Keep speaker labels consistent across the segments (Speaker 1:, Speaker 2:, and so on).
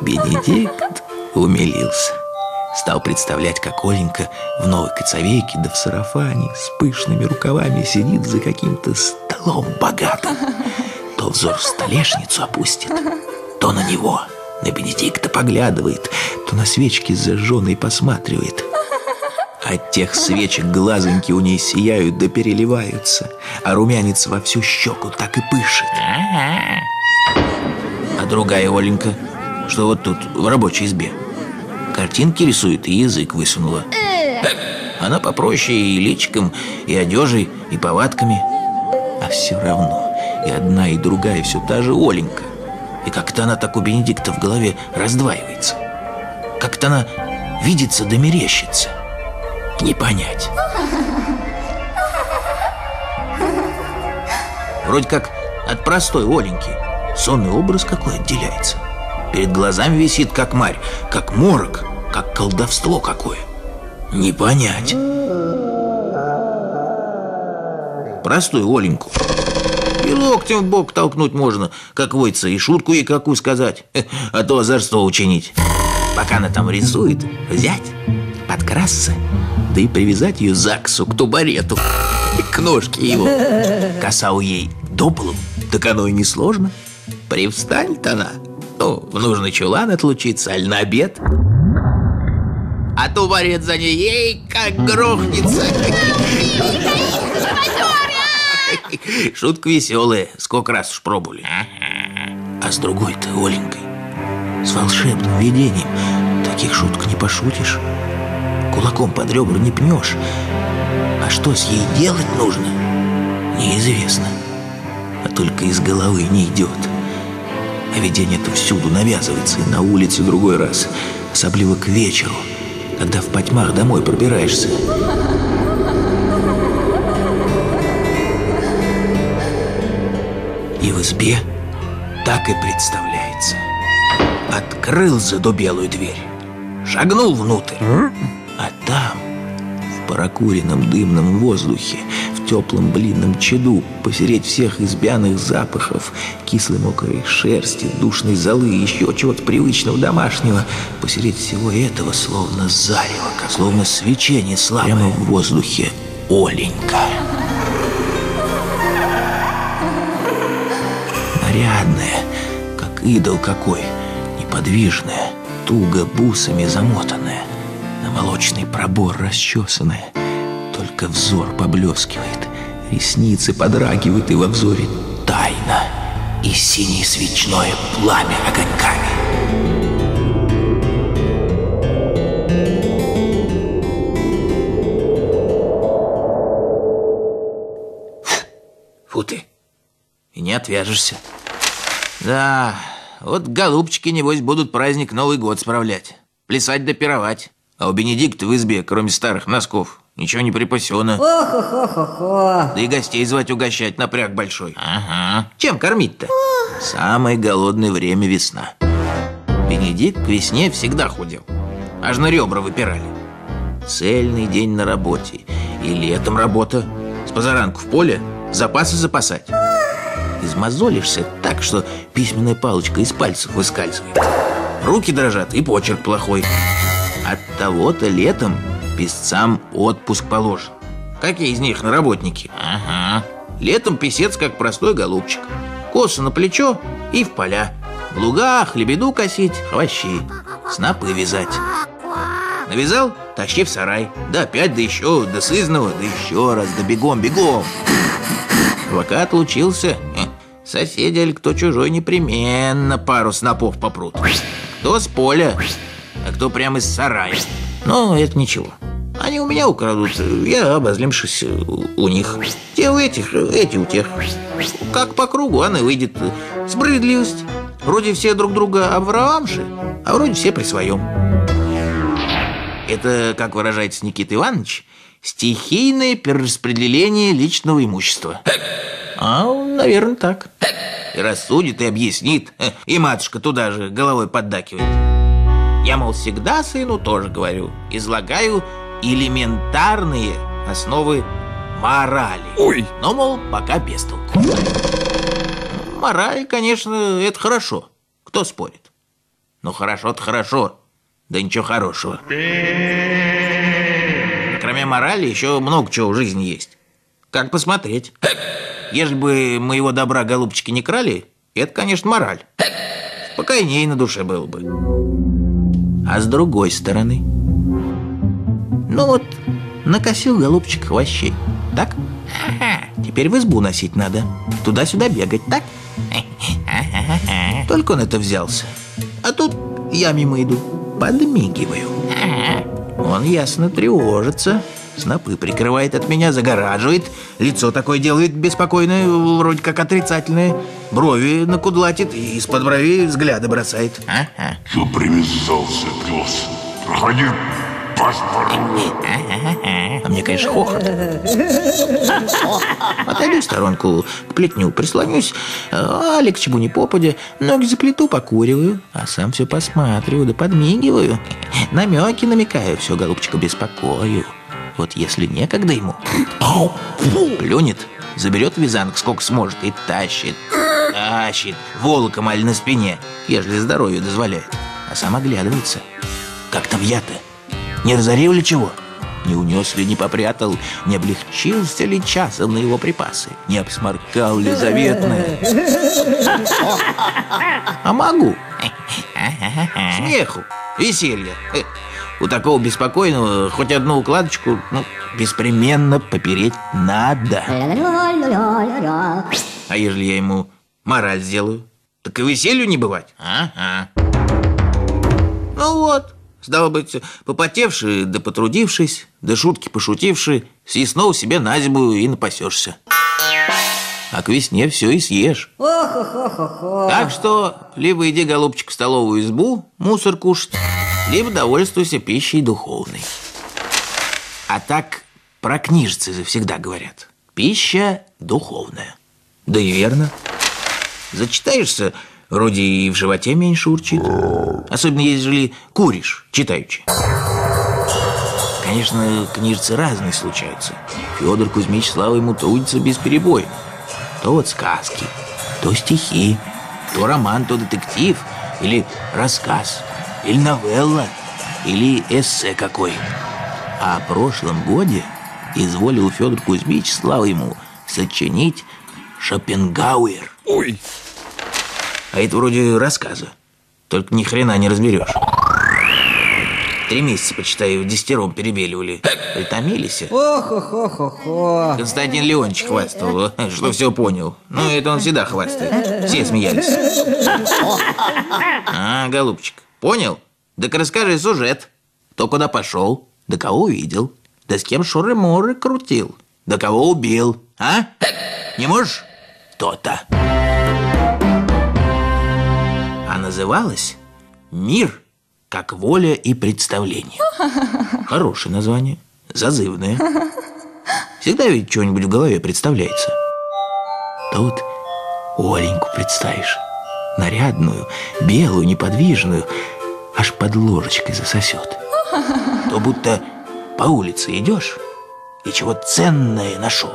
Speaker 1: Бенедикт умилился. Стал представлять, как Оленька в новой коцовейке да в сарафане с пышными рукавами сидит за каким-то столом богатым. То взор в столешницу опустит, то на него, на Бенедикта поглядывает, то на свечки зажженные посматривает. От тех свечек глазоньки у ней сияют да переливаются, а румянец во всю щеку так и пышет. А другая Оленька, что вот тут, в рабочей избе, картинки рисует и язык высунула. Она попроще и личиком, и одежей, и повадками. А все равно и одна, и другая все та же Оленька. И как-то она так у Бенедикта в голове раздваивается. Как-то она видится да мерещится. Не понять. Вроде как от простой Оленьки сонный образ какой отделяется. Перед глазами висит как марь, как морок, как колдовство какое. Не понять. Простую Оленьку. И локтем в бок толкнуть можно, как войца, и шутку ей какую сказать, а то озорство учинить. Пока она там рисует, взять, подкрасться, да и привязать ее ЗАГСу к тубарету, к ножке его. Коса у ей до полу, так оно и не сложно. Привстанет она, ну, в нужный чулан отлучиться, аль на обед. А тубарет за ней, ей как грохнется. Шутка веселая, сколько раз уж пробовали. А с другой-то, Оленькой, с волшебным видением, таких шуток не пошутишь. Кулаком под ребра не пнешь. А что с ей делать нужно, неизвестно. А только из головы не идет. А видение-то всюду навязывается, и на улице другой раз, особливо к вечеру, когда в потьмах домой пробираешься. И в избе так и представляется. Открыл задубелую дверь, шагнул внутрь, а там, в прокуренном дымном воздухе, теплом блинном чаду, посереть всех избяных запахов, кислой мокрой шерсти, душной золы, еще чего-то привычного домашнего, посереть всего этого, словно зарево, словно свечение слабое прямо в воздухе, Оленька. нарядная, как идол какой, неподвижная, туго бусами замотанная, на молочный пробор расчесанная. Только взор поблескивает, ресницы подрагивают, и во взоре тайна и синее свечное пламя огоньками. Фу ты, и не отвяжешься. Да, вот голубчики, небось, будут праздник Новый год справлять. Плясать да пировать. А у Бенедикта в избе, кроме старых носков, ничего не припасено.
Speaker 2: Ох-ох-ох-ох.
Speaker 1: Да и гостей звать угощать напряг большой. Ага. Чем кормить-то? Самое голодное время весна. Бенедикт к весне всегда худел. Аж на ребра выпирали. Цельный день на работе. И летом работа. С позаранку в поле запасы запасать. Измозолишься так, что письменная палочка из пальцев выскальзывает. Руки дрожат и почерк плохой. От того-то летом писцам отпуск положен. Какие из них на работники? Ага. Летом писец как простой голубчик. Косы на плечо и в поля. В лугах лебеду косить, хвощи, снопы вязать. Навязал, тащи в сарай. Да опять, да еще, да сызного, да еще раз, да бегом, бегом. Пока отлучился, соседи или кто чужой непременно пару снопов попрут. Кто с поля, а кто прямо из сарая. Но это ничего. Они у меня украдут, я, обозлимшись, у них. Те у этих, эти у тех. Как по кругу она выйдет. Справедливость. Вроде все друг друга обворовавши, а вроде все при своем. Это, как выражается Никита Иванович, стихийное перераспределение личного имущества. А, наверное, так. И рассудит, и объяснит, и матушка туда же головой поддакивает. Я, мол, всегда сыну тоже говорю, излагаю элементарные основы морали.
Speaker 3: Ой.
Speaker 1: Но, мол, пока без толку. Мораль, конечно, это хорошо. Кто спорит? Ну хорошо-то хорошо, да ничего хорошего. Кроме морали, еще много чего в жизни есть. Как посмотреть? Если бы моего добра голубчики не крали, это, конечно, мораль. Спокойнее на душе было бы. А с другой стороны... Ну вот, накосил голубчик хвощей, так? Теперь в избу носить надо, туда-сюда бегать, так? Только он это взялся. А тут я мимо иду, подмигиваю. Он ясно тревожится, снопы прикрывает от меня, загораживает, лицо такое делает беспокойное, вроде как отрицательное, брови накудлатит и из-под бровей взгляды бросает. Ага.
Speaker 3: Что привязался, пес? Проходи.
Speaker 1: А мне, конечно, хохот. Отойду в сторонку к плетню, прислонюсь, а ли к чему ни попадя, ноги заплету, покуриваю, а сам все посматриваю да подмигиваю. Намеки намекаю, все, голубчика, беспокою. Вот если некогда ему, плюнет, заберет вязанок сколько сможет и тащит, тащит, волоком аль на спине, ежели здоровье дозволяет, а сам оглядывается. Как там я-то? Не разорил ли чего? Не унес ли, не попрятал, не облегчился ли часом на его припасы, не обсморкал ли заветное? А могу. Смеху, веселья. У такого беспокойного хоть одну укладочку ну, беспременно попереть надо. А ежели я ему мораль сделаю, так и веселью не бывать. Ага. Ну вот, стало быть, попотевший да потрудившись, да шутки пошутивший, съестнул себе на зиму и напасешься. А к весне все и съешь.
Speaker 2: Ох-ох-ох-ох.
Speaker 1: Так что либо иди, голубчик, в столовую избу мусор кушать, либо довольствуйся пищей духовной. А так про книжцы всегда говорят. Пища духовная. Да и верно. Зачитаешься, вроде и в животе меньше урчит. Особенно если куришь, читаючи. Конечно, книжцы разные случаются. Федор Кузьмич, слава ему, трудится без перебоя. То вот сказки, то стихи, то роман, то детектив, или рассказ, или новелла, или эссе какой. А о прошлом годе изволил Федор Кузьмич, слава ему, сочинить Шопенгауэр.
Speaker 3: Ой,
Speaker 1: А это вроде рассказа, только ни хрена не разберешь. Три месяца, почитай, в десятером перебеливали. Притомились.
Speaker 2: Ох-ох-ох-ох.
Speaker 1: Константин Леонидович хвастал, что все понял. Ну, это он всегда хвастает. Все смеялись. А, голубчик, понял? Так расскажи сюжет. Кто куда пошел, да кого увидел, да с кем шоры-моры крутил, да кого убил, а? Не можешь? То-то. А называлась «Мир как воля и представление». Хорошее название, зазывное. Всегда ведь что-нибудь в голове представляется. Тут Оленьку представишь. Нарядную, белую, неподвижную, аж под ложечкой засосет. То будто по улице идешь и чего ценное нашел.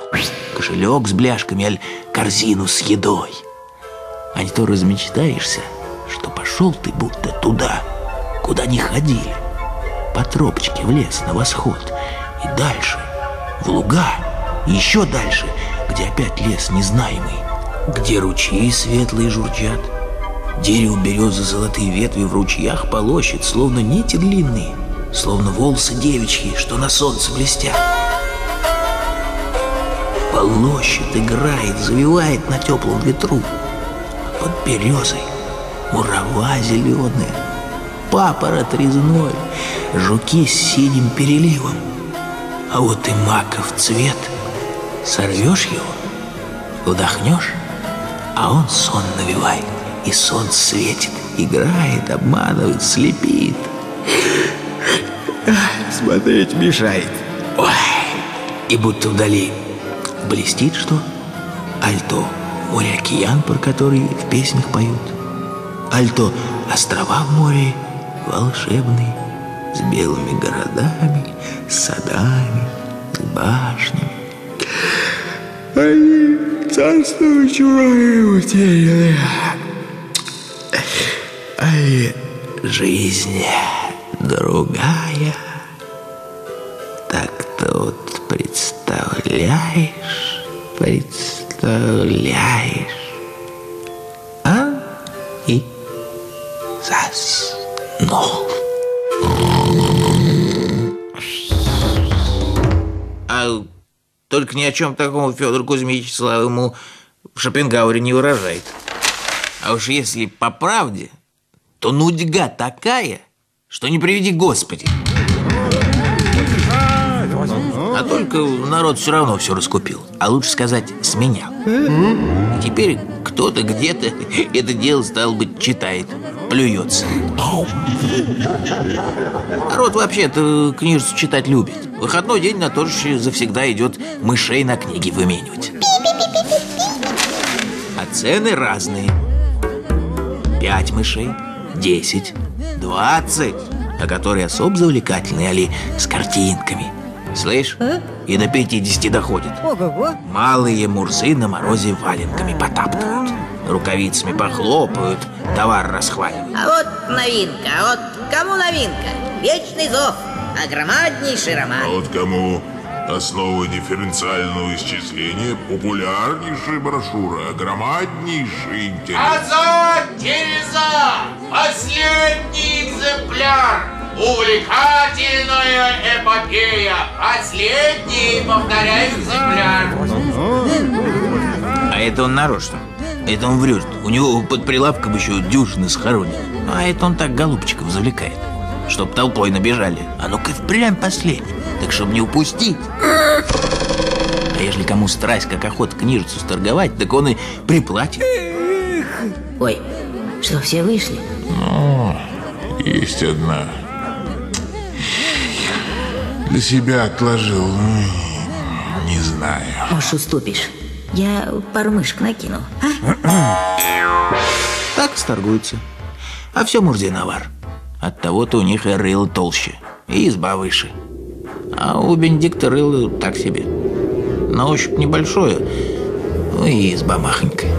Speaker 1: Кошелек с бляшками, аль корзину с едой. А не то размечтаешься, что пошел ты будто туда, куда не ходили. По тропочке в лес на восход и дальше, в луга, еще дальше, где опять лес незнаемый, где ручьи светлые журчат, дерево березы золотые ветви в ручьях полощет, словно нити длинные, словно волосы девичьи, что на солнце блестят. Полощет, играет, завивает на теплом ветру. Под березой мурава зеленая, папорот резной, жуки с синим переливом. А вот и маков цвет. Сорвешь его, вдохнешь, а он сон навевает, и солнце светит, играет, обманывает, слепит. Смотреть мешает. Ой, и будто вдали блестит что? Альто море-океан, про который в песнях поют. Альто острова в море волшебные, с белыми городами, садами, башнями. Они царствуют чужие утеряны. Они жизнь другая. Так тут представляешь, представляешь, заснул. А только ни о чем таком Федор Кузьмич слава ему в Шопенгауэре не выражает. А уж если по правде, то нудьга такая, что не приведи Господи. А только народ все равно все раскупил. А лучше сказать, сменял. И теперь кто-то где-то это дело, стал быть, читает, плюется. Народ вообще-то книжицу читать любит. Выходной день на то же завсегда идет мышей на книги выменивать. А цены разные. Пять мышей, десять, двадцать, а которые особо завлекательные, али с картинками. Слышь, и до 50 доходит.
Speaker 2: Ого-го.
Speaker 1: Малые мурзы на морозе валенками потаптывают. Рукавицами похлопают, товар расхваливают.
Speaker 4: А вот новинка, а вот кому новинка? Вечный зов, огромаднейший
Speaker 3: А
Speaker 4: роман.
Speaker 3: вот кому основы дифференциального исчисления популярнейшая брошюра, громаднейший интерес.
Speaker 5: Азот Тереза! Последний экземпляр! Увлекательная эпопея! Последний, повторяю, экземпляр!
Speaker 1: А это он нарочно. Это он врет. У него под прилавком еще дюжины схоронен. А это он так голубчиков завлекает. Чтоб толпой набежали. А ну-ка впрямь последний. Так чтоб не упустить. А ежели кому страсть, как охота книжицу сторговать, так он и приплатит.
Speaker 4: Ой, что, все вышли?
Speaker 3: Есть одна. Для себя отложил. М, Не знаю.
Speaker 4: Может, уступишь? Я пару мышек накину, а?
Speaker 1: Так сторгуются. А все мурзиновар. От того-то у них и рыло толще, и изба выше. А у Бенедикта рыло так себе. На ощупь небольшое, ну и изба махонькая.